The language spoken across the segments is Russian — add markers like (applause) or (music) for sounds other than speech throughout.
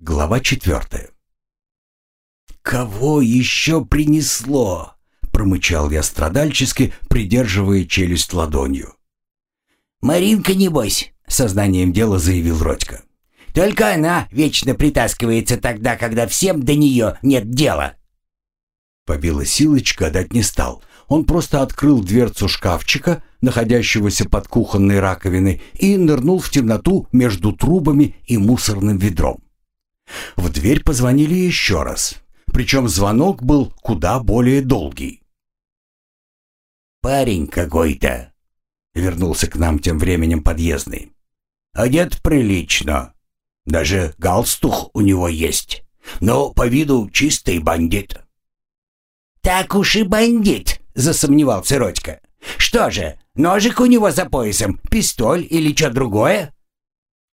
Глава четвертая. «Кого еще принесло?» — промычал я страдальчески, придерживая челюсть ладонью. «Маринка, небось», — сознанием дела заявил Родька. «Только она вечно притаскивается тогда, когда всем до нее нет дела». Побила Силыч гадать не стал. Он просто открыл дверцу шкафчика, находящегося под кухонной раковиной, и нырнул в темноту между трубами и мусорным ведром. В дверь позвонили еще раз. Причем звонок был куда более долгий. «Парень какой-то», — вернулся к нам тем временем подъездный. «Одет прилично. Даже галстух у него есть. Но по виду чистый бандит». «Так уж и бандит», — засомневался Родька. «Что же, ножик у него за поясом, пистоль или что другое?»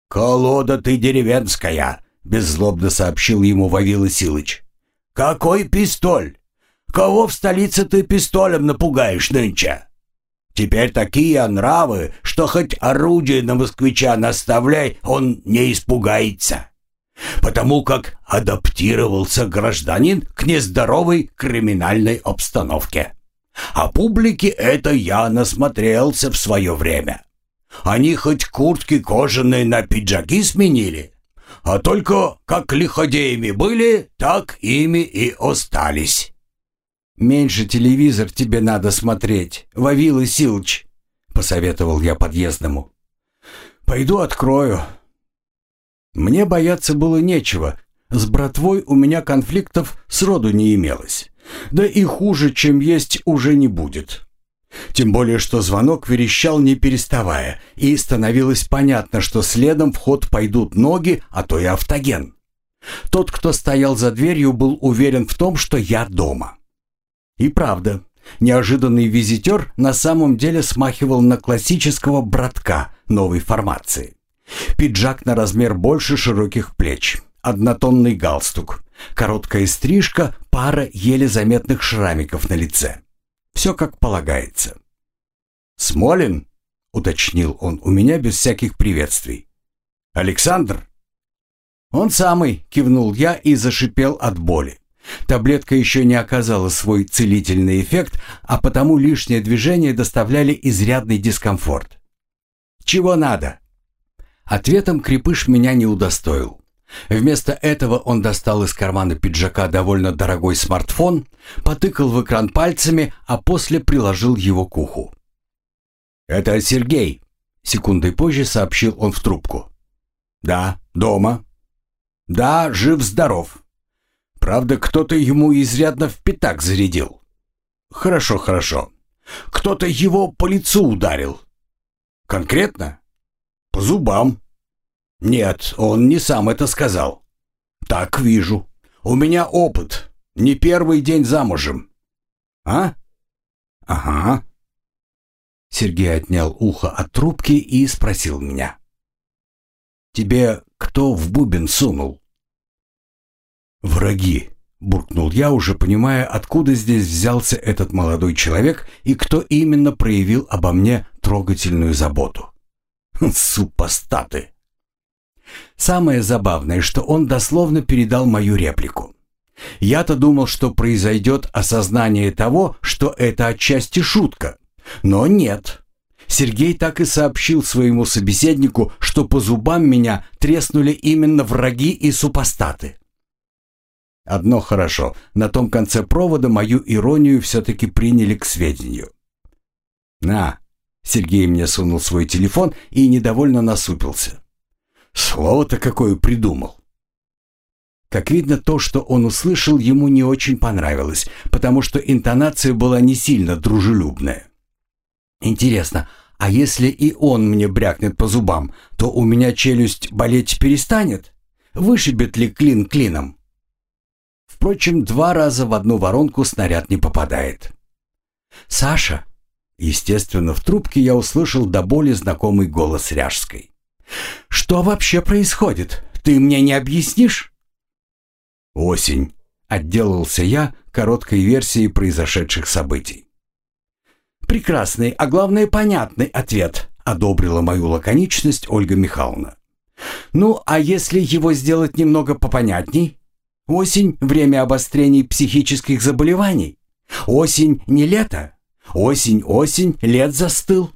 «Колода ты деревенская», — беззлобно сообщил ему Вавила Силыч. «Какой пистоль? Кого в столице ты пистолем напугаешь нынче? Теперь такие нравы, что хоть орудие на москвича наставляй, он не испугается. Потому как адаптировался гражданин к нездоровой криминальной обстановке. А публике это я насмотрелся в свое время. Они хоть куртки кожаные на пиджаки сменили, а только как лиходеями были, так ими и остались». «Меньше телевизор тебе надо смотреть, Вавила Силыч», — посоветовал я подъездному. «Пойду открою». Мне бояться было нечего. С братвой у меня конфликтов сроду не имелось. Да и хуже, чем есть, уже не будет. Тем более, что звонок верещал не переставая, и становилось понятно, что следом в ход пойдут ноги, а то и автоген. Тот, кто стоял за дверью, был уверен в том, что я дома. И правда, неожиданный визитер на самом деле смахивал на классического братка новой формации. Пиджак на размер больше широких плеч, однотонный галстук, короткая стрижка, пара еле заметных шрамиков на лице. Все как полагается. «Смолин?» — уточнил он у меня без всяких приветствий. «Александр?» «Он самый», — кивнул я и зашипел от боли. Таблетка еще не оказала свой целительный эффект, а потому лишние движения доставляли изрядный дискомфорт. «Чего надо?» Ответом крепыш меня не удостоил. Вместо этого он достал из кармана пиджака довольно дорогой смартфон, потыкал в экран пальцами, а после приложил его к уху. «Это Сергей», — секундой позже сообщил он в трубку. «Да, дома. Да, жив-здоров. Правда, кто-то ему изрядно в пятак зарядил. Хорошо, хорошо. Кто-то его по лицу ударил. Конкретно? По зубам. «Нет, он не сам это сказал». «Так вижу. У меня опыт. Не первый день замужем». «А? Ага». Сергей отнял ухо от трубки и спросил меня. «Тебе кто в бубен сунул?» «Враги», — буркнул я, уже понимая, откуда здесь взялся этот молодой человек и кто именно проявил обо мне трогательную заботу. «Супостаты!» Самое забавное, что он дословно передал мою реплику. Я-то думал, что произойдет осознание того, что это отчасти шутка. Но нет. Сергей так и сообщил своему собеседнику, что по зубам меня треснули именно враги и супостаты. Одно хорошо, на том конце провода мою иронию все-таки приняли к сведению. «На!» — Сергей мне сунул свой телефон и недовольно насупился. Слово-то какое придумал. Как видно, то, что он услышал, ему не очень понравилось, потому что интонация была не сильно дружелюбная. Интересно, а если и он мне брякнет по зубам, то у меня челюсть болеть перестанет? Вышибет ли клин клином? Впрочем, два раза в одну воронку снаряд не попадает. «Саша!» Естественно, в трубке я услышал до боли знакомый голос Ряжской. Что вообще происходит? Ты мне не объяснишь?» «Осень», — отделался я короткой версией произошедших событий. «Прекрасный, а главное понятный ответ», — одобрила мою лаконичность Ольга Михайловна. Ну, а если его сделать немного попонятней? Осень — время обострений психических заболеваний. Осень — не лето. Осень, осень, лет застыл.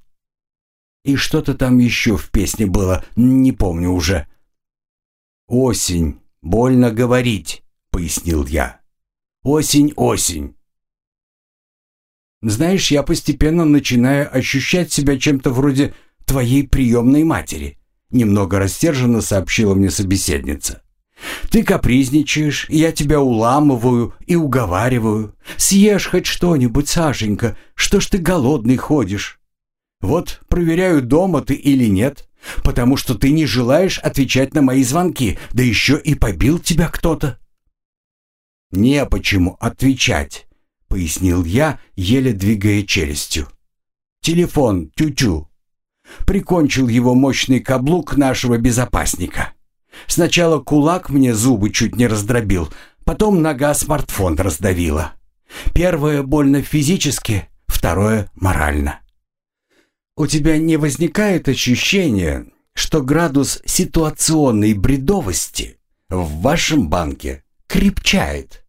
И что-то там еще в песне было, не помню уже. «Осень, больно говорить», — пояснил я. «Осень, осень». Знаешь, я постепенно начинаю ощущать себя чем-то вроде твоей приемной матери, немного растерженно сообщила мне собеседница. Ты капризничаешь, я тебя уламываю и уговариваю. Съешь хоть что-нибудь, Сашенька, что ж ты голодный ходишь? Вот проверяю, дома ты или нет, потому что ты не желаешь отвечать на мои звонки, да еще и побил тебя кто-то. Не почему отвечать, пояснил я, еле двигая челюстью. Телефон, тю-тю. Прикончил его мощный каблук нашего безопасника. Сначала кулак мне зубы чуть не раздробил, потом нога смартфон раздавила. Первое больно физически, второе морально. У тебя не возникает ощущения, что градус ситуационной бредовости в вашем банке крепчает?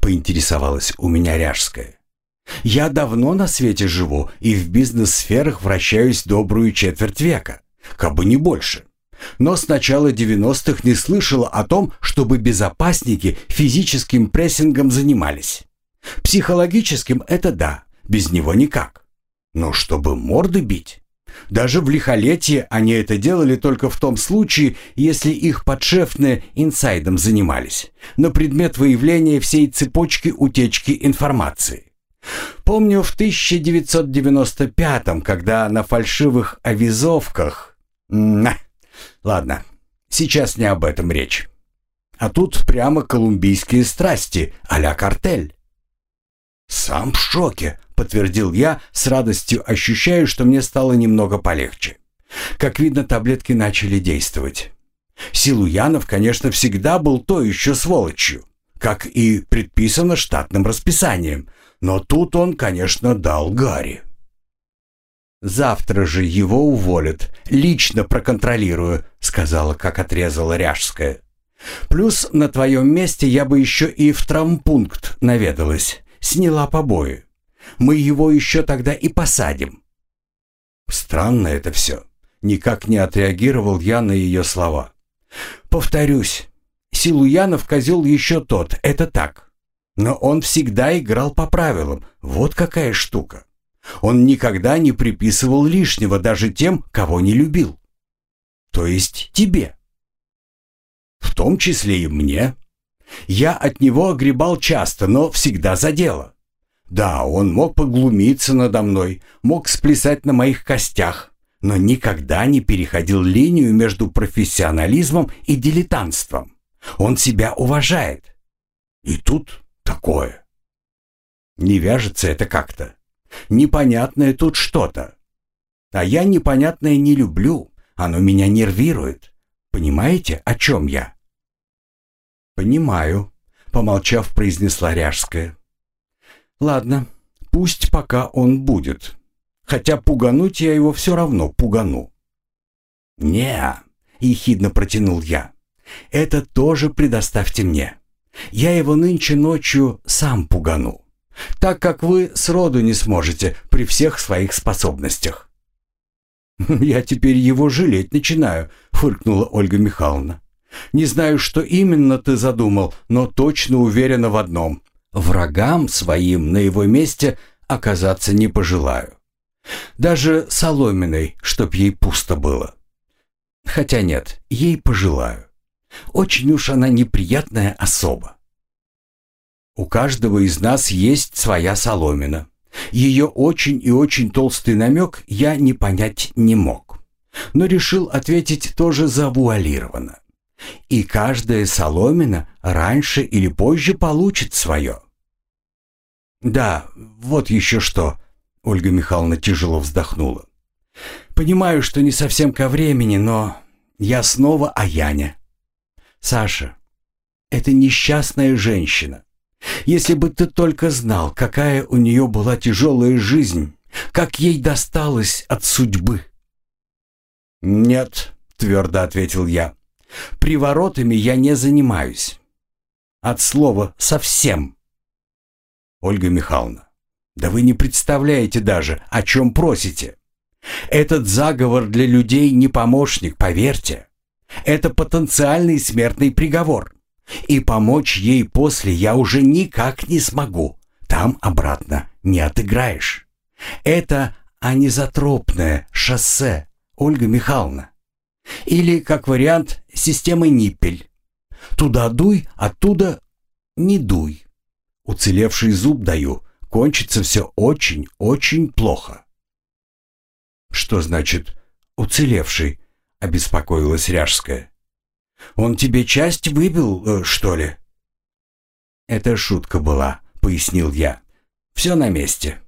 Поинтересовалась у меня Ряжская. Я давно на свете живу и в бизнес-сферах вращаюсь добрую четверть века, как бы не больше. Но с начала 90-х не слышала о том, чтобы безопасники физическим прессингом занимались. Психологическим это да, без него никак. Но чтобы морды бить? Даже в лихолетие они это делали только в том случае, если их подшефные инсайдом занимались, на предмет выявления всей цепочки утечки информации. Помню в 1995-м, когда на фальшивых авизовках... Ладно, сейчас не об этом речь. А тут прямо колумбийские страсти, а-ля картель. «Сам в шоке», — подтвердил я, с радостью ощущаю, что мне стало немного полегче. Как видно, таблетки начали действовать. Силуянов, конечно, всегда был то еще сволочью, как и предписано штатным расписанием, но тут он, конечно, дал Гарри. «Завтра же его уволят. Лично проконтролирую», — сказала, как отрезала Ряжская. «Плюс на твоем месте я бы еще и в травмпункт наведалась. Сняла побои. Мы его еще тогда и посадим». Странно это все. Никак не отреагировал я на ее слова. «Повторюсь, Силуянов козел еще тот, это так. Но он всегда играл по правилам. Вот какая штука. Он никогда не приписывал лишнего даже тем, кого не любил. То есть тебе. В том числе и мне. Я от него огребал часто, но всегда за дело. Да, он мог поглумиться надо мной, мог сплясать на моих костях, но никогда не переходил линию между профессионализмом и дилетантством. Он себя уважает. И тут такое. Не вяжется это как-то. Непонятное тут что-то. А я непонятное не люблю. Оно меня нервирует. Понимаете, о чем я?» «Понимаю», — помолчав, произнесла Ряжская. «Ладно, пусть пока он будет. Хотя пугануть я его все равно пугану». «Не-а», ехидно протянул я. «Это тоже предоставьте мне. Я его нынче ночью сам пугану так как вы сроду не сможете при всех своих способностях». «Я теперь его жалеть начинаю», — фыркнула Ольга Михайловна. «Не знаю, что именно ты задумал, но точно уверена в одном. Врагам своим на его месте оказаться не пожелаю. Даже Соломиной, чтоб ей пусто было. Хотя нет, ей пожелаю. Очень уж она неприятная особа. У каждого из нас есть своя соломина. Ее очень и очень толстый намек я не понять не мог. Но решил ответить тоже завуалированно. И каждая соломина раньше или позже получит свое. «Да, вот еще что», — Ольга Михайловна тяжело вздохнула. «Понимаю, что не совсем ко времени, но я снова о Яне. Саша, это несчастная женщина. Если бы ты только знал, какая у нее была тяжелая жизнь, как ей досталось от судьбы. Нет, — твердо ответил я. «Приворотами я не занимаюсь. От слова «совсем». Ольга Михайловна, да вы не представляете даже, о чем просите. Этот заговор для людей не помощник, поверьте. Это потенциальный смертный приговор. И помочь ей после я уже никак не смогу. Там обратно не отыграешь. Это анизотропное шоссе, Ольга Михайловна. Или, как вариант, система Ниппель. Туда дуй, оттуда не дуй. Уцелевший зуб даю, кончится все очень-очень плохо. Что значит «уцелевший»? Обеспокоилась Ряжская. Он тебе часть выбил, э, что ли? Это шутка была, пояснил я. Все на месте.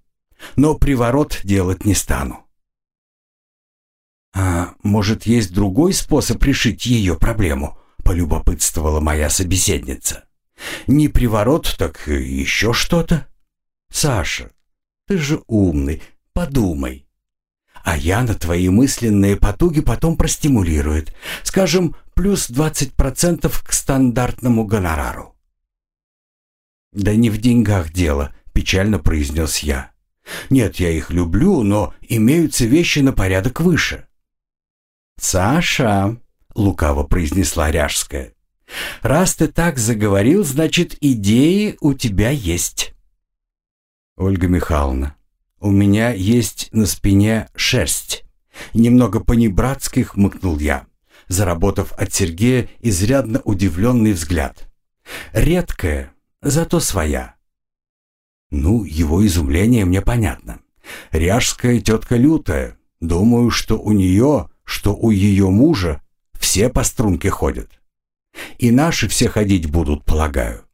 Но приворот делать не стану. «А может, есть другой способ решить ее проблему?» — полюбопытствовала моя собеседница. «Не приворот, так еще что-то?» «Саша, ты же умный, подумай. А я на твои мысленные потуги потом простимулирует. Скажем, плюс 20% к стандартному гонорару». «Да не в деньгах дело», — печально произнес я. «Нет, я их люблю, но имеются вещи на порядок выше». «Саша», — лукаво произнесла Ряжская, — «раз ты так заговорил, значит, идеи у тебя есть». «Ольга Михайловна, у меня есть на спине шерсть». Немного по-небратски хмыкнул я, заработав от Сергея изрядно удивленный взгляд. «Редкая, зато своя». Ну, его изумление мне понятно. Ряжская тетка лютая. Думаю, что у нее что у ее мужа все по струнке ходят. И наши все ходить будут, полагаю.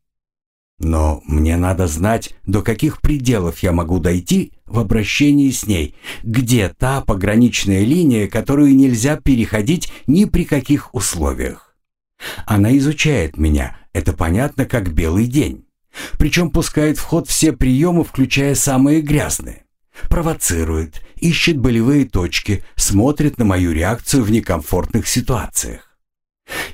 Но мне надо знать, до каких пределов я могу дойти в обращении с ней, где та пограничная линия, которую нельзя переходить ни при каких условиях. Она изучает меня, это понятно как белый день. Причем пускает в ход все приемы, включая самые грязные. Провоцирует, ищет болевые точки, смотрит на мою реакцию в некомфортных ситуациях.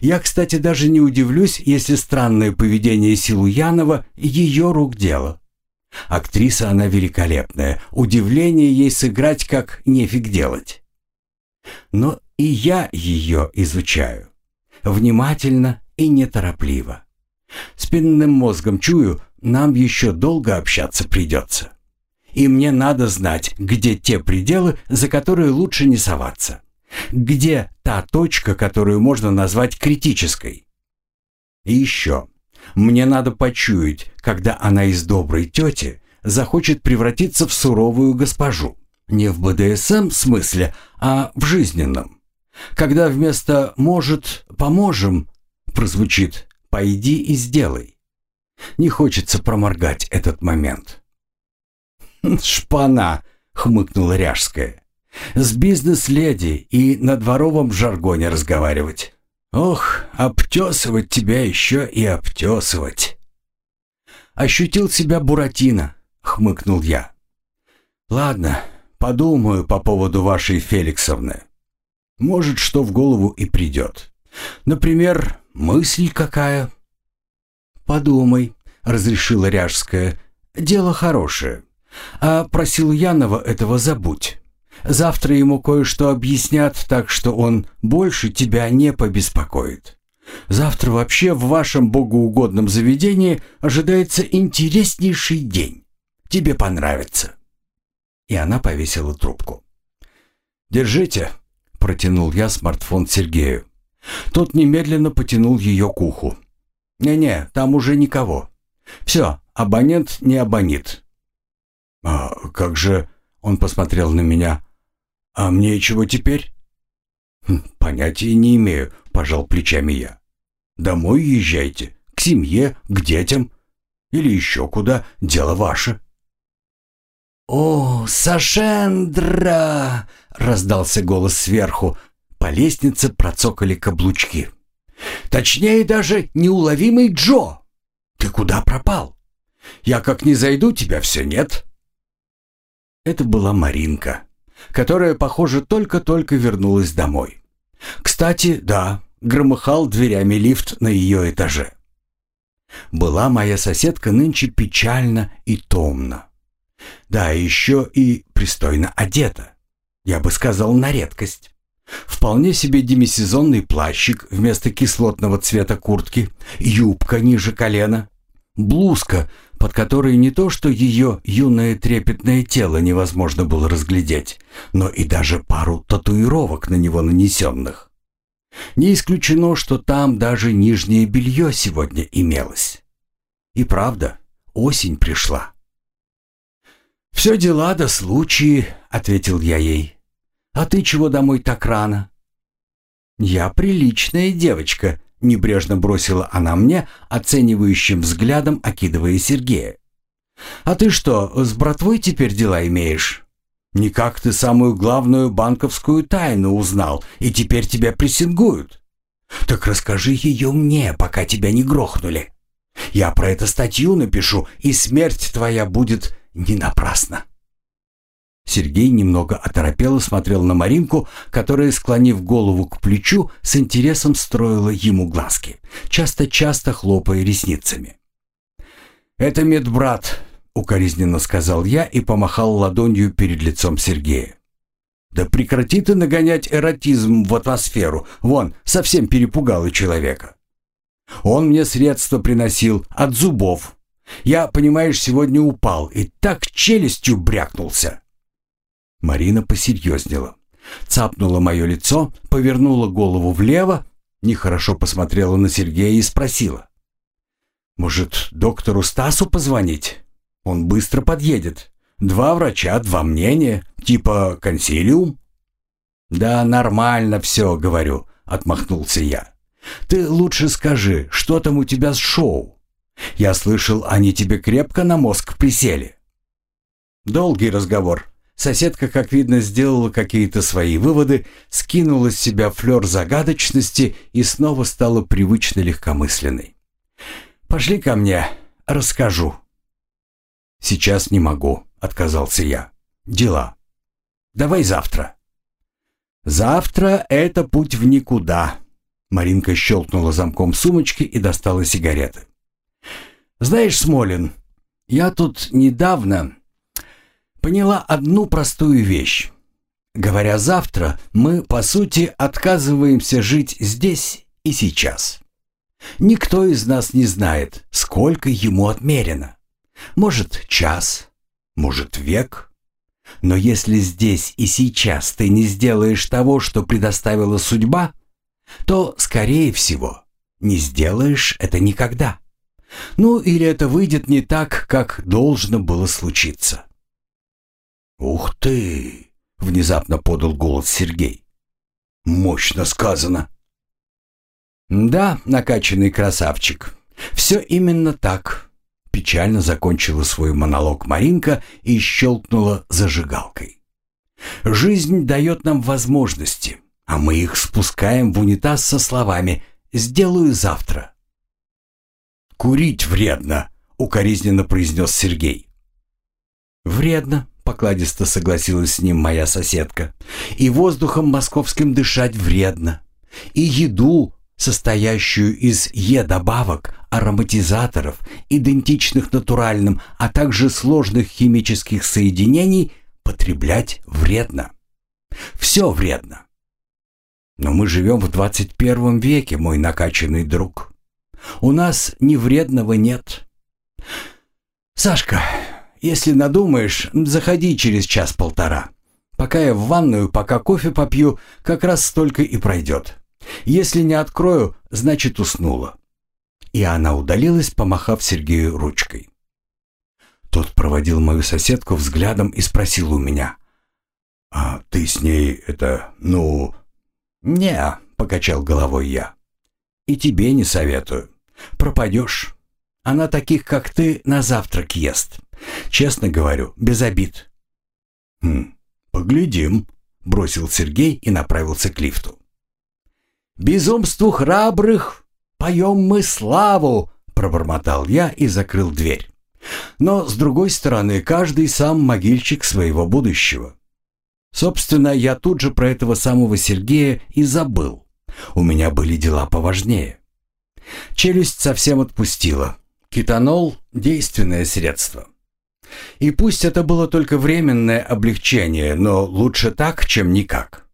Я, кстати, даже не удивлюсь, если странное поведение Силуянова – ее рук дело. Актриса она великолепная, удивление ей сыграть как нефиг делать. Но и я ее изучаю. Внимательно и неторопливо. Спинным мозгом чую, нам еще долго общаться придется. И мне надо знать, где те пределы, за которые лучше не соваться. Где та точка, которую можно назвать критической. И еще. Мне надо почуять, когда она из доброй тети захочет превратиться в суровую госпожу. Не в БДСМ смысле, а в жизненном. Когда вместо «может, поможем» прозвучит «пойди и сделай». Не хочется проморгать этот момент. (laughs) «Шпана!» — хмыкнула Ряжская. «С бизнес-леди и на дворовом жаргоне разговаривать. Ох, обтесывать тебя еще и обтесывать!» «Ощутил себя Буратино», — хмыкнул я. «Ладно, подумаю по поводу вашей Феликсовны. Может, что в голову и придет. Например, мысль какая?» «Подумай», — разрешила Ряжская. «Дело хорошее. А про Силуянова этого забудь. Завтра ему кое-что объяснят, так что он больше тебя не побеспокоит. Завтра вообще в вашем богоугодном заведении ожидается интереснейший день. Тебе понравится». И она повесила трубку. «Держите», — протянул я смартфон Сергею. Тот немедленно потянул ее к уху. «Не-не, там уже никого. Все, абонент не абонит. «А как же...» — он посмотрел на меня. «А мне чего теперь?» «Хм, «Понятия не имею», — пожал плечами я. «Домой езжайте, к семье, к детям. Или еще куда, дело ваше». «О, Сашендра!» — раздался голос сверху. По лестнице процокали каблучки. «Точнее даже неуловимый Джо! Ты куда пропал? Я как не зайду, тебя все нет». Это была Маринка, которая, похоже, только-только вернулась домой. Кстати, да, громыхал дверями лифт на ее этаже. Была моя соседка нынче печально и томно. Да, еще и пристойно одета. Я бы сказал, на редкость. Вполне себе демисезонный плащик вместо кислотного цвета куртки, юбка ниже колена, блузка, под которой не то что ее юное трепетное тело невозможно было разглядеть, но и даже пару татуировок на него нанесенных. Не исключено, что там даже нижнее белье сегодня имелось. И правда, осень пришла. «Все дела да случаи», — ответил я ей. «А ты чего домой так рано?» «Я приличная девочка», — небрежно бросила она мне, оценивающим взглядом окидывая Сергея. «А ты что, с братвой теперь дела имеешь? Никак ты самую главную банковскую тайну узнал, и теперь тебя прессингуют. Так расскажи ее мне, пока тебя не грохнули. Я про это статью напишу, и смерть твоя будет не напрасно. Сергей немного оторопело смотрел на Маринку, которая, склонив голову к плечу, с интересом строила ему глазки, часто-часто хлопая ресницами. «Это медбрат», — укоризненно сказал я и помахал ладонью перед лицом Сергея. «Да прекрати ты нагонять эротизм в атмосферу, вон, совсем перепугало человека. Он мне средства приносил от зубов, я, понимаешь, сегодня упал и так челюстью брякнулся». Марина посерьезнела. Цапнула мое лицо, повернула голову влево, нехорошо посмотрела на Сергея и спросила. «Может, доктору Стасу позвонить? Он быстро подъедет. Два врача, два мнения, типа консилиум?» «Да нормально все, — говорю», — отмахнулся я. «Ты лучше скажи, что там у тебя с шоу?» Я слышал, они тебе крепко на мозг присели. Долгий разговор. Соседка, как видно, сделала какие-то свои выводы, скинула с себя флер загадочности и снова стала привычно легкомысленной. «Пошли ко мне, расскажу». «Сейчас не могу», — отказался я. «Дела. Давай завтра». «Завтра — это путь в никуда», — Маринка щелкнула замком сумочки и достала сигареты. Знаешь, Смолин, я тут недавно поняла одну простую вещь. Говоря завтра, мы, по сути, отказываемся жить здесь и сейчас. Никто из нас не знает, сколько ему отмерено. Может, час, может, век. Но если здесь и сейчас ты не сделаешь того, что предоставила судьба, то, скорее всего, не сделаешь это никогда. Ну, или это выйдет не так, как должно было случиться. «Ух ты!» — внезапно подал голос Сергей. «Мощно сказано!» «Да, накачанный красавчик. Все именно так», — печально закончила свой монолог Маринка и щелкнула зажигалкой. «Жизнь дает нам возможности, а мы их спускаем в унитаз со словами «сделаю завтра». «Курить вредно», — укоризненно произнес Сергей. «Вредно», — покладисто согласилась с ним моя соседка. «И воздухом московским дышать вредно. И еду, состоящую из Е-добавок, ароматизаторов, идентичных натуральным, а также сложных химических соединений, потреблять вредно. Все вредно. Но мы живем в 21 веке, мой накачанный друг. У нас ни вредного нет. Сашка, если надумаешь, заходи через час-полтора. Пока я в ванную, пока кофе попью, как раз столько и пройдет. Если не открою, значит уснула. И она удалилась, помахав Сергею ручкой. Тот проводил мою соседку взглядом и спросил у меня. «А ты с ней это, ну...» «Не», — покачал головой я. И тебе не советую. Пропадешь. Она таких, как ты, на завтрак ест. Честно говорю, без обид. Хм, поглядим, бросил Сергей и направился к лифту. Безумству храбрых поем мы славу, пробормотал я и закрыл дверь. Но, с другой стороны, каждый сам могильщик своего будущего. Собственно, я тут же про этого самого Сергея и забыл. У меня были дела поважнее. Челюсть совсем отпустила. Кетанол – действенное средство. И пусть это было только временное облегчение, но лучше так, чем никак.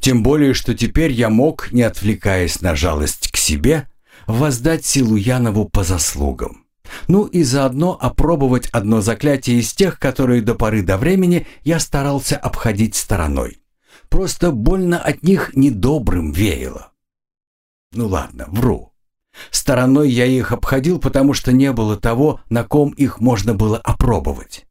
Тем более, что теперь я мог, не отвлекаясь на жалость к себе, воздать силу Янову по заслугам. Ну и заодно опробовать одно заклятие из тех, которые до поры до времени я старался обходить стороной. Просто больно от них недобрым веяло. Ну ладно, вру. Стороной я их обходил, потому что не было того, на ком их можно было опробовать.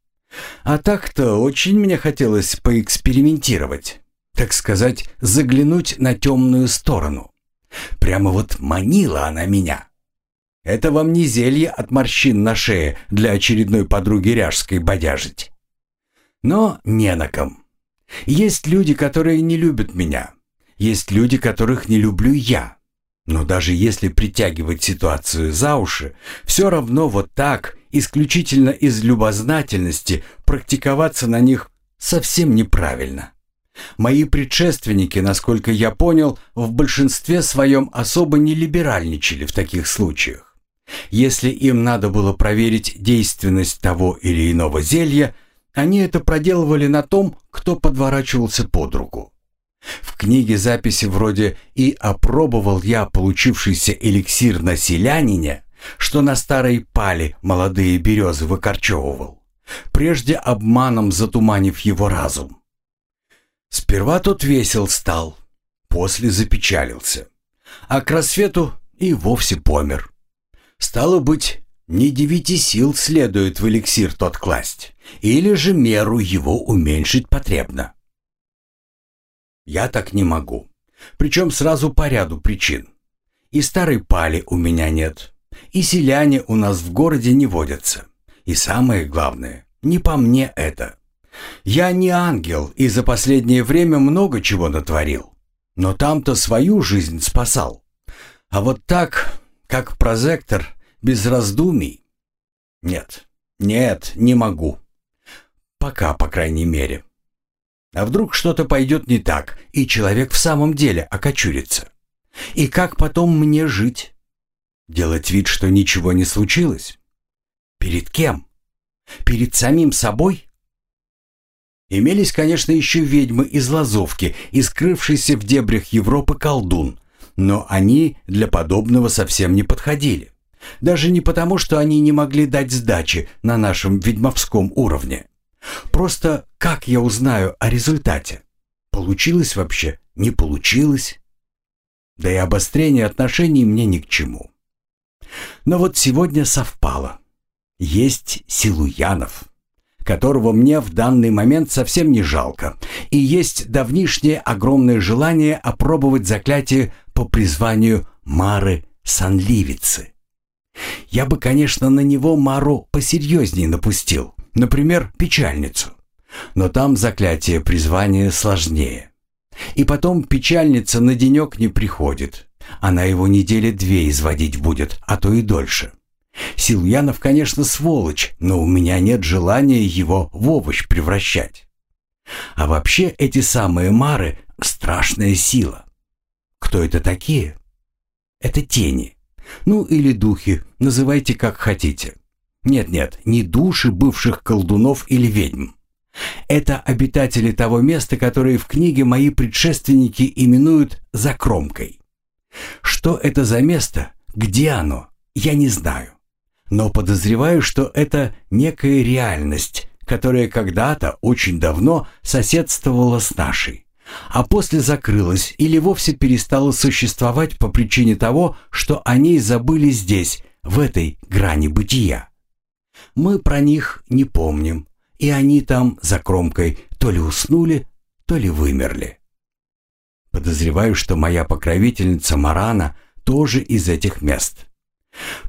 А так-то очень мне хотелось поэкспериментировать, так сказать, заглянуть на темную сторону. Прямо вот манила она меня. Это вам не зелье от морщин на шее для очередной подруги ряжской бодяжить. Но не на ком. Есть люди, которые не любят меня. Есть люди, которых не люблю я. Но даже если притягивать ситуацию за уши, все равно вот так, исключительно из любознательности, практиковаться на них совсем неправильно. Мои предшественники, насколько я понял, в большинстве своем особо не либеральничали в таких случаях. Если им надо было проверить действенность того или иного зелья, они это проделывали на том, кто подворачивался под руку. В книге записи вроде «И опробовал я получившийся эликсир на селянине», что на старой пале молодые березы выкорчевывал, прежде обманом затуманив его разум. Сперва тот весел стал, после запечалился, а к рассвету и вовсе помер. Стало быть, не девяти сил следует в эликсир тот класть, или же меру его уменьшить потребно. Я так не могу. Причем сразу по ряду причин. И старой пали у меня нет. И селяне у нас в городе не водятся. И самое главное, не по мне это. Я не ангел и за последнее время много чего натворил. Но там-то свою жизнь спасал. А вот так, как прозектор, без раздумий? Нет, нет, не могу. Пока, по крайней мере. А вдруг что-то пойдет не так, и человек в самом деле окочурится? И как потом мне жить? Делать вид, что ничего не случилось? Перед кем? Перед самим собой? Имелись, конечно, еще ведьмы из Лазовки и скрывшийся в дебрях Европы колдун, но они для подобного совсем не подходили. Даже не потому, что они не могли дать сдачи на нашем ведьмовском уровне. Просто как я узнаю о результате? Получилось вообще? Не получилось? Да и обострение отношений мне ни к чему. Но вот сегодня совпало. Есть Силуянов, которого мне в данный момент совсем не жалко, и есть давнишнее огромное желание опробовать заклятие по призванию Мары Санливицы. Я бы, конечно, на него Мару посерьезнее напустил, Например, печальницу. Но там заклятие призвания сложнее. И потом печальница на денек не приходит. Она его недели две изводить будет, а то и дольше. Силуянов, конечно, сволочь, но у меня нет желания его в овощ превращать. А вообще эти самые мары — страшная сила. Кто это такие? Это тени. Ну или духи, называйте как хотите. Нет-нет, не души бывших колдунов или ведьм. Это обитатели того места, которое в книге мои предшественники именуют «закромкой». Что это за место, где оно, я не знаю. Но подозреваю, что это некая реальность, которая когда-то, очень давно, соседствовала с нашей, а после закрылась или вовсе перестала существовать по причине того, что о ней забыли здесь, в этой грани бытия мы про них не помним, и они там за кромкой то ли уснули, то ли вымерли. Подозреваю, что моя покровительница Марана тоже из этих мест.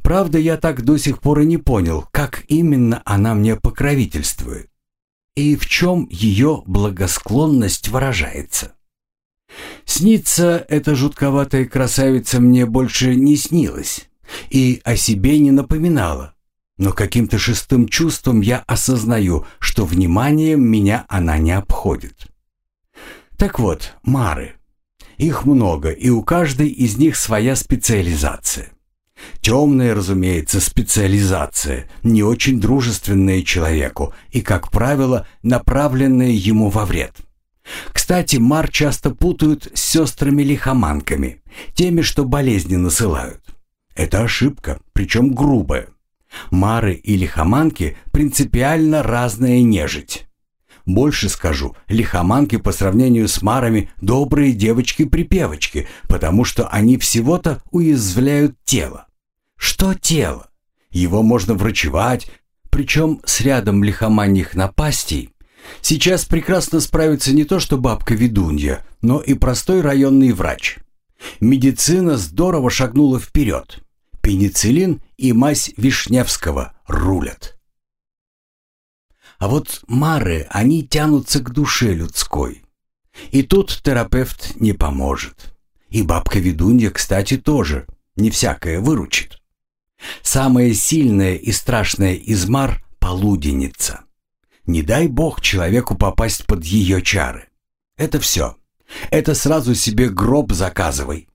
Правда, я так до сих пор и не понял, как именно она мне покровительствует и в чем ее благосклонность выражается. Снится эта жутковатая красавица мне больше не снилась и о себе не напоминала, но каким-то шестым чувством я осознаю, что вниманием меня она не обходит. Так вот, мары. Их много, и у каждой из них своя специализация. Темная, разумеется, специализация, не очень дружественная человеку и, как правило, направленная ему во вред. Кстати, мар часто путают с сестрами-лихоманками, теми, что болезни насылают. Это ошибка, причем грубая. Мары и лихоманки принципиально разная нежить. Больше скажу, лихоманки по сравнению с марами добрые девочки-припевочки, потому что они всего-то уязвляют тело. Что тело? Его можно врачевать, причем с рядом лихоманьих напастей. Сейчас прекрасно справится не то что бабка-ведунья, но и простой районный врач. Медицина здорово шагнула вперед. Пенициллин и мазь Вишневского рулят. А вот мары, они тянутся к душе людской. И тут терапевт не поможет. И бабка-ведунья, кстати, тоже не всякое выручит. Самая сильная и страшная из мар — полуденница. Не дай бог человеку попасть под ее чары. Это все. Это сразу себе гроб заказывай.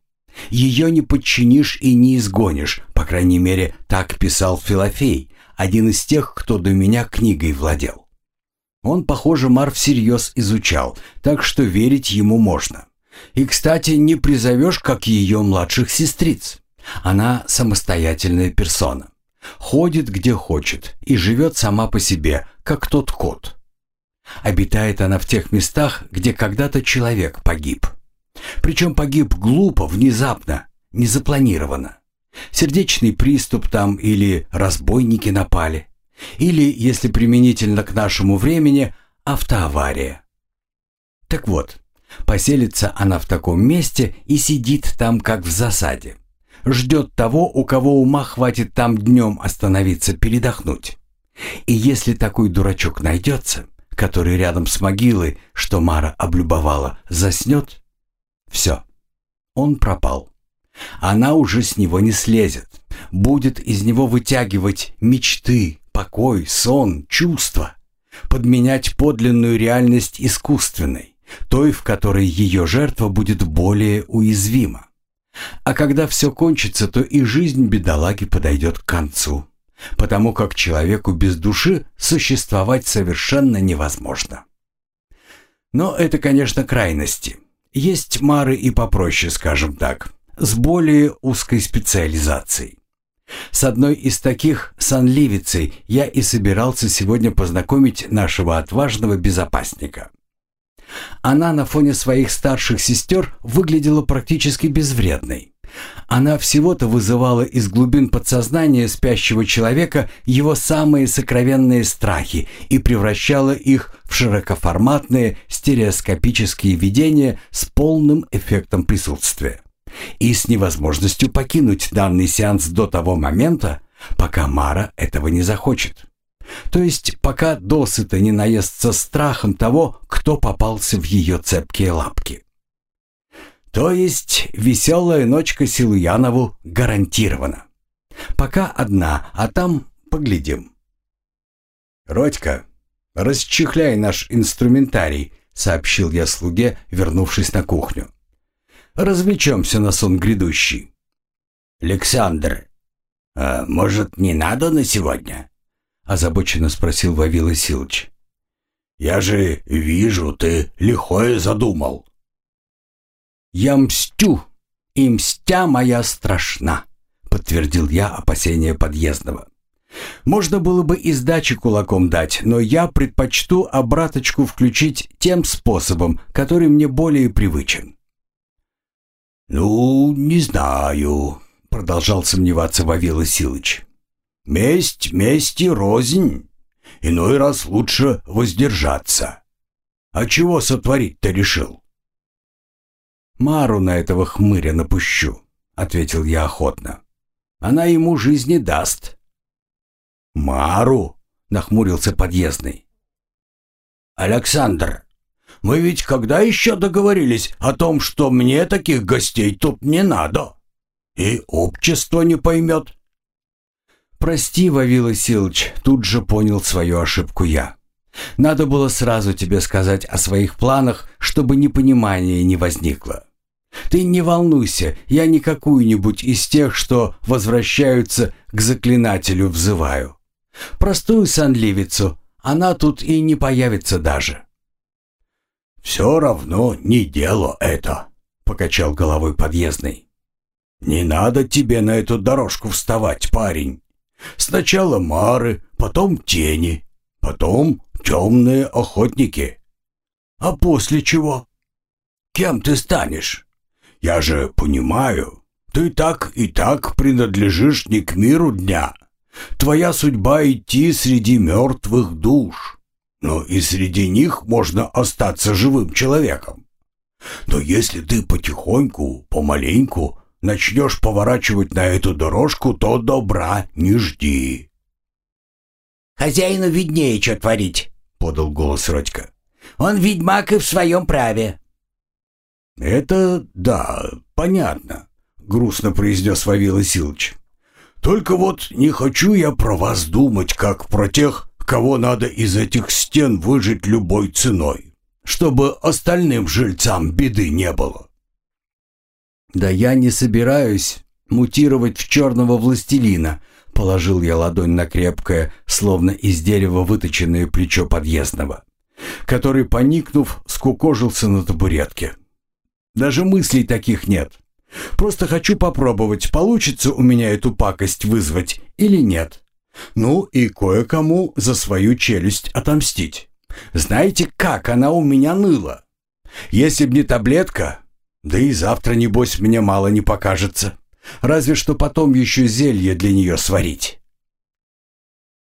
Ее не подчинишь и не изгонишь, по крайней мере, так писал Филофей, один из тех, кто до меня книгой владел. Он, похоже, Мар всерьез изучал, так что верить ему можно. И, кстати, не призовешь, как ее младших сестриц. Она самостоятельная персона. Ходит где хочет и живет сама по себе, как тот кот. Обитает она в тех местах, где когда-то человек погиб. Причем погиб глупо, внезапно, незапланированно. Сердечный приступ там или разбойники напали. Или, если применительно к нашему времени, автоавария. Так вот, поселится она в таком месте и сидит там, как в засаде. Ждет того, у кого ума хватит там днем остановиться, передохнуть. И если такой дурачок найдется, который рядом с могилой, что Мара облюбовала, заснет, все, он пропал. Она уже с него не слезет, будет из него вытягивать мечты, покой, сон, чувства, подменять подлинную реальность искусственной, той, в которой ее жертва будет более уязвима. А когда все кончится, то и жизнь бедолаги подойдет к концу, потому как человеку без души существовать совершенно невозможно. Но это, конечно, крайности – есть мары и попроще, скажем так, с более узкой специализацией. С одной из таких, сонливицей, я и собирался сегодня познакомить нашего отважного безопасника. Она на фоне своих старших сестер выглядела практически безвредной. Она всего-то вызывала из глубин подсознания спящего человека его самые сокровенные страхи и превращала их в широкоформатные стереоскопические видения с полным эффектом присутствия. И с невозможностью покинуть данный сеанс до того момента, пока Мара этого не захочет. То есть пока досыта не наестся страхом того, кто попался в ее цепкие лапки. То есть веселая ночка Силуянову гарантирована. Пока одна, а там поглядим. «Родька, расчехляй наш инструментарий», — сообщил я слуге, вернувшись на кухню. «Развлечемся на сон грядущий». «Александр, а может, не надо на сегодня?» — озабоченно спросил Вавила Силыч. «Я же вижу, ты лихое задумал». «Я мстю, и мстя моя страшна», — подтвердил я опасения подъездного. «Можно было бы и сдачи кулаком дать, но я предпочту обраточку включить тем способом, который мне более привычен». «Ну, не знаю», — продолжал сомневаться Вавила Силыч. «Месть, месть и рознь. Иной раз лучше воздержаться. А чего сотворить-то решил?» Мару на этого хмыря напущу», — ответил я охотно. «Она ему жизни даст». «Мару?» — нахмурился подъездный. «Александр, мы ведь когда еще договорились о том, что мне таких гостей тут не надо? И общество не поймет?» «Прости, Вавила Силыч», — тут же понял свою ошибку я. Надо было сразу тебе сказать о своих планах, чтобы непонимания не возникло. Ты не волнуйся, я не какую-нибудь из тех, что возвращаются к заклинателю взываю. Простую сонливицу, она тут и не появится даже. «Все равно не дело это», — покачал головой подъездный. «Не надо тебе на эту дорожку вставать, парень. Сначала мары, потом тени, потом темные охотники. А после чего? Кем ты станешь? Я же понимаю, ты так и так принадлежишь не к миру дня. Твоя судьба идти среди мертвых душ. Но и среди них можно остаться живым человеком. Но если ты потихоньку, помаленьку начнешь поворачивать на эту дорожку, то добра не жди. «Хозяину виднее, что творить», — подал голос Родька. «Он ведьмак и в своем праве». «Это да, понятно», — грустно произнес Вавила Силыч. «Только вот не хочу я про вас думать, как про тех, кого надо из этих стен выжить любой ценой, чтобы остальным жильцам беды не было». «Да я не собираюсь мутировать в черного властелина», — положил я ладонь на крепкое, словно из дерева выточенное плечо подъездного, который, поникнув, скукожился на табуретке. Даже мыслей таких нет. Просто хочу попробовать, получится у меня эту пакость вызвать или нет. Ну и кое-кому за свою челюсть отомстить. Знаете, как она у меня ныла? Если б не таблетка, да и завтра, небось, мне мало не покажется. Разве что потом еще зелье для нее сварить.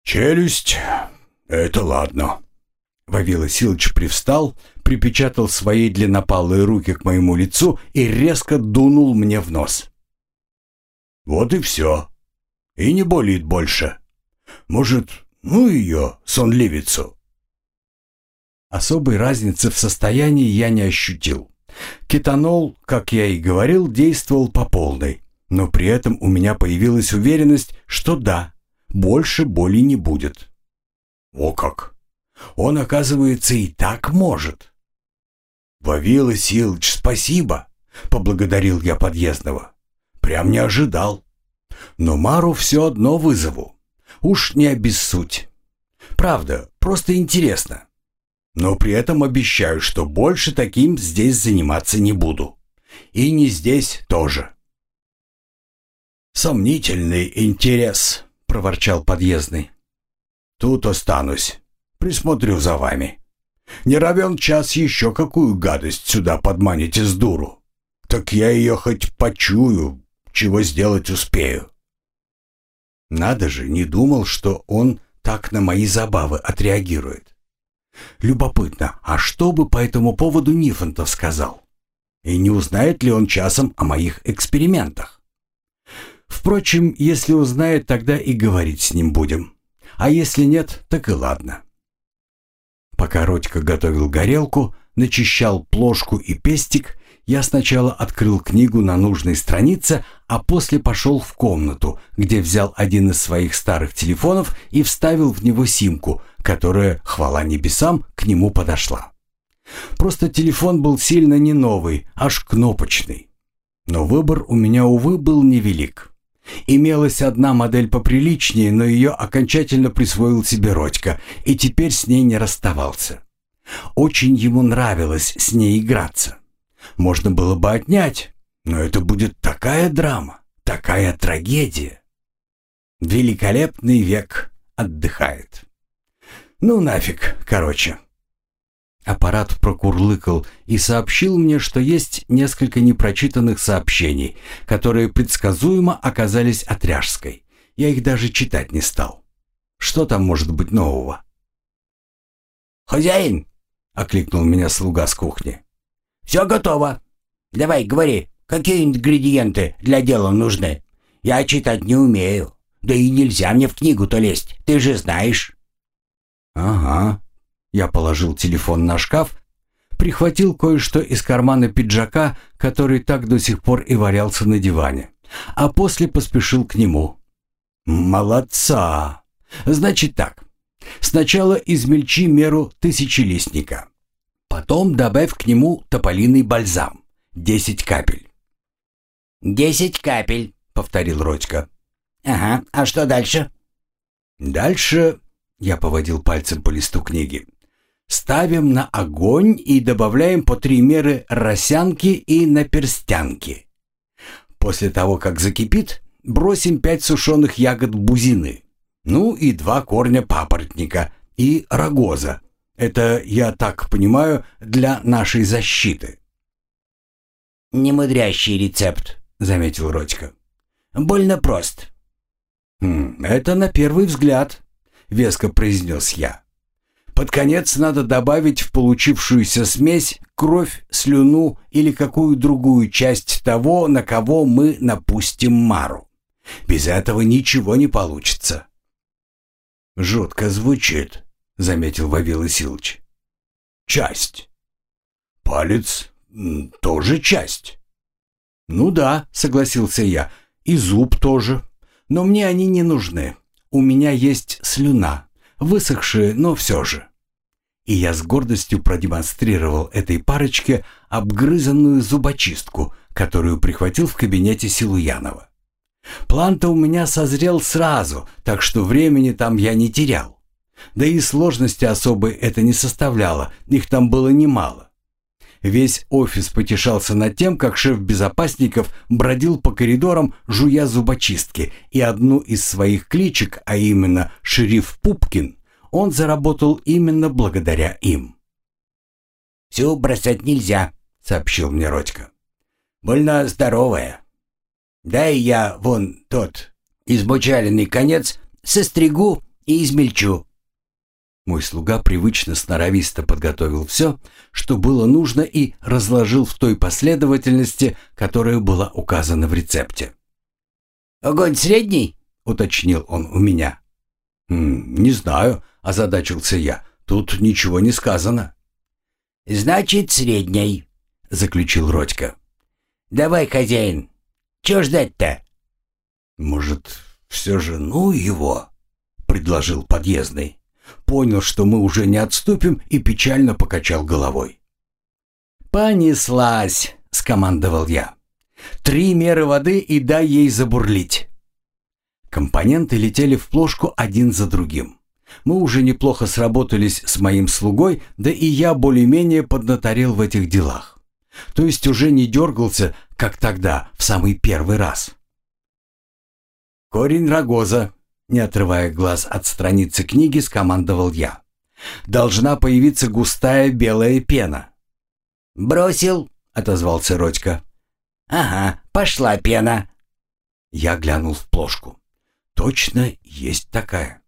«Челюсть — это ладно», Вавила Силыч привстал, припечатал свои длиннопалые руки к моему лицу и резко дунул мне в нос. «Вот и все. И не болит больше. Может, ну ее, сонливицу?» Особой разницы в состоянии я не ощутил. Кетанол, как я и говорил, действовал по полной, но при этом у меня появилась уверенность, что да, больше боли не будет. «О как! Он, оказывается, и так может. «Вавила Силыч, спасибо!» — поблагодарил я подъездного. «Прям не ожидал. Но Мару все одно вызову. Уж не обессудь. Правда, просто интересно. Но при этом обещаю, что больше таким здесь заниматься не буду. И не здесь тоже». «Сомнительный интерес», — проворчал подъездный. «Тут останусь. Присмотрю за вами. Не равен час еще какую гадость сюда подманите с дуру. Так я ее хоть почую, чего сделать успею. Надо же, не думал, что он так на мои забавы отреагирует. Любопытно, а что бы по этому поводу Нифонтов сказал? И не узнает ли он часом о моих экспериментах? Впрочем, если узнает, тогда и говорить с ним будем. А если нет, так и ладно. Пока Родька готовил горелку, начищал плошку и пестик, я сначала открыл книгу на нужной странице, а после пошел в комнату, где взял один из своих старых телефонов и вставил в него симку, которая, хвала небесам, к нему подошла. Просто телефон был сильно не новый, аж кнопочный. Но выбор у меня, увы, был невелик. Имелась одна модель поприличнее, но ее окончательно присвоил себе Родька и теперь с ней не расставался. Очень ему нравилось с ней играться. Можно было бы отнять, но это будет такая драма, такая трагедия. Великолепный век отдыхает. Ну нафиг, короче. Аппарат прокурлыкал и сообщил мне, что есть несколько непрочитанных сообщений, которые предсказуемо оказались отряжской. Я их даже читать не стал. Что там может быть нового? «Хозяин!» — окликнул меня слуга с кухни. «Все готово. Давай, говори, какие ингредиенты для дела нужны? Я читать не умею. Да и нельзя мне в книгу-то лезть, ты же знаешь». «Ага», я положил телефон на шкаф, прихватил кое-что из кармана пиджака, который так до сих пор и валялся на диване, а после поспешил к нему. «Молодца! Значит так, Сначала измельчи меру тысячелистника. Потом добавь к нему тополиный бальзам. Десять капель. «Десять капель», — повторил Родька. «Ага, а что дальше?» «Дальше...» — я поводил пальцем по листу книги. «Ставим на огонь и добавляем по три меры росянки и наперстянки. После того, как закипит, бросим пять сушеных ягод бузины, ну и два корня папоротника и рогоза. Это, я так понимаю, для нашей защиты». «Немудрящий рецепт», — заметил Родька. «Больно прост». «Хм, «Это на первый взгляд», — веско произнес я. «Под конец надо добавить в получившуюся смесь кровь, слюну или какую другую часть того, на кого мы напустим мару. Без этого ничего не получится». «Жутко звучит», — заметил Вавила Силыч. «Часть. Палец тоже часть». «Ну да», — согласился я, — «и зуб тоже. Но мне они не нужны. У меня есть слюна, высохшая, но все же». И я с гордостью продемонстрировал этой парочке обгрызанную зубочистку, которую прихватил в кабинете Силуянова. План-то у меня созрел сразу, так что времени там я не терял. Да и сложности особой это не составляло, их там было немало. Весь офис потешался над тем, как шеф безопасников бродил по коридорам, жуя зубочистки, и одну из своих кличек, а именно «Шериф Пупкин», он заработал именно благодаря им. «Всю бросать нельзя», — сообщил мне Родька. «Больно здоровая. Дай я вон тот измочаленный конец состригу и измельчу. Мой слуга привычно сноровисто подготовил все, что было нужно и разложил в той последовательности, которая была указана в рецепте. «Огонь средний?» — уточнил он у меня. «Не знаю», — озадачился я. «Тут ничего не сказано». «Значит, средний», — заключил Родька. «Давай, хозяин, чего ждать-то?» «Может, все же ну его?» — предложил подъездный понял, что мы уже не отступим, и печально покачал головой. «Понеслась!» — скомандовал я. «Три меры воды и дай ей забурлить!» Компоненты летели в плошку один за другим. Мы уже неплохо сработались с моим слугой, да и я более-менее поднаторел в этих делах. То есть уже не дергался, как тогда, в самый первый раз. «Корень рогоза», не отрывая глаз от страницы книги, скомандовал я. «Должна появиться густая белая пена». «Бросил», — отозвался Родька. «Ага, пошла пена». Я глянул в плошку. «Точно есть такая.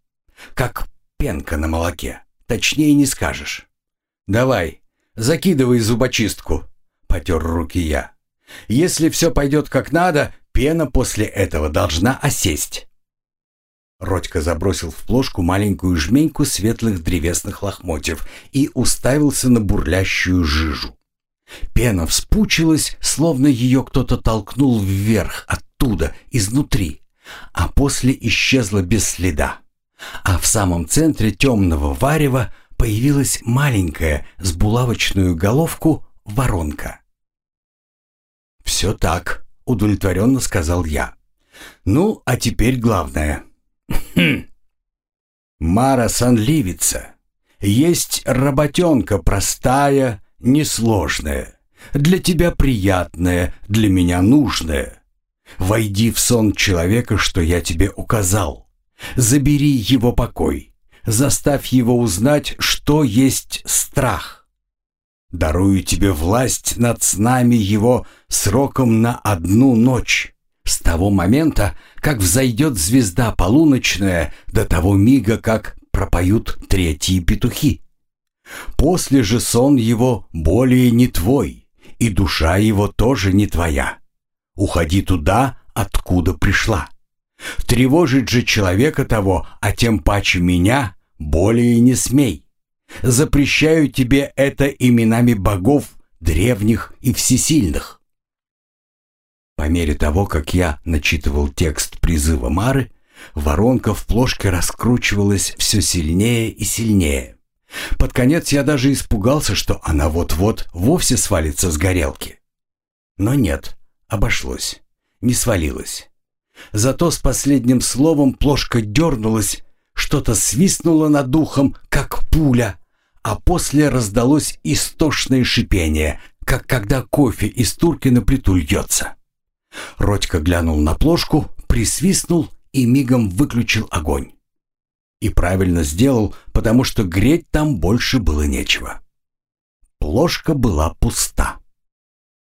Как пенка на молоке. Точнее не скажешь. Давай, закидывай зубочистку», — потер руки я. «Если все пойдет как надо, пена после этого должна осесть». Родька забросил в плошку маленькую жменьку светлых древесных лохмотьев и уставился на бурлящую жижу. Пена вспучилась, словно ее кто-то толкнул вверх, оттуда, изнутри, а после исчезла без следа. А в самом центре темного варева появилась маленькая, с булавочную головку, воронка. «Все так», — удовлетворенно сказал я. «Ну, а теперь главное». Хм. Мара сонливица. Есть работенка простая, несложная. Для тебя приятная, для меня нужная. Войди в сон человека, что я тебе указал. Забери его покой. Заставь его узнать, что есть страх. Дарую тебе власть над снами его сроком на одну ночь. С того момента, как взойдет звезда полуночная, до того мига, как пропоют третьи петухи. После же сон его более не твой, и душа его тоже не твоя. Уходи туда, откуда пришла. Тревожить же человека того, а тем паче меня, более не смей. Запрещаю тебе это именами богов древних и всесильных. По мере того, как я начитывал текст призыва Мары, Воронка в плошке раскручивалась все сильнее и сильнее. Под конец я даже испугался, что она вот-вот вовсе свалится с горелки. Но нет, обошлось, не свалилась. Зато с последним словом плошка дернулась, что-то свистнуло над духом, как пуля, а после раздалось истошное шипение, как когда кофе из турки на плиту льется. Родька глянул на плошку, присвистнул и мигом выключил огонь. И правильно сделал, потому что греть там больше было нечего. Плошка была пуста.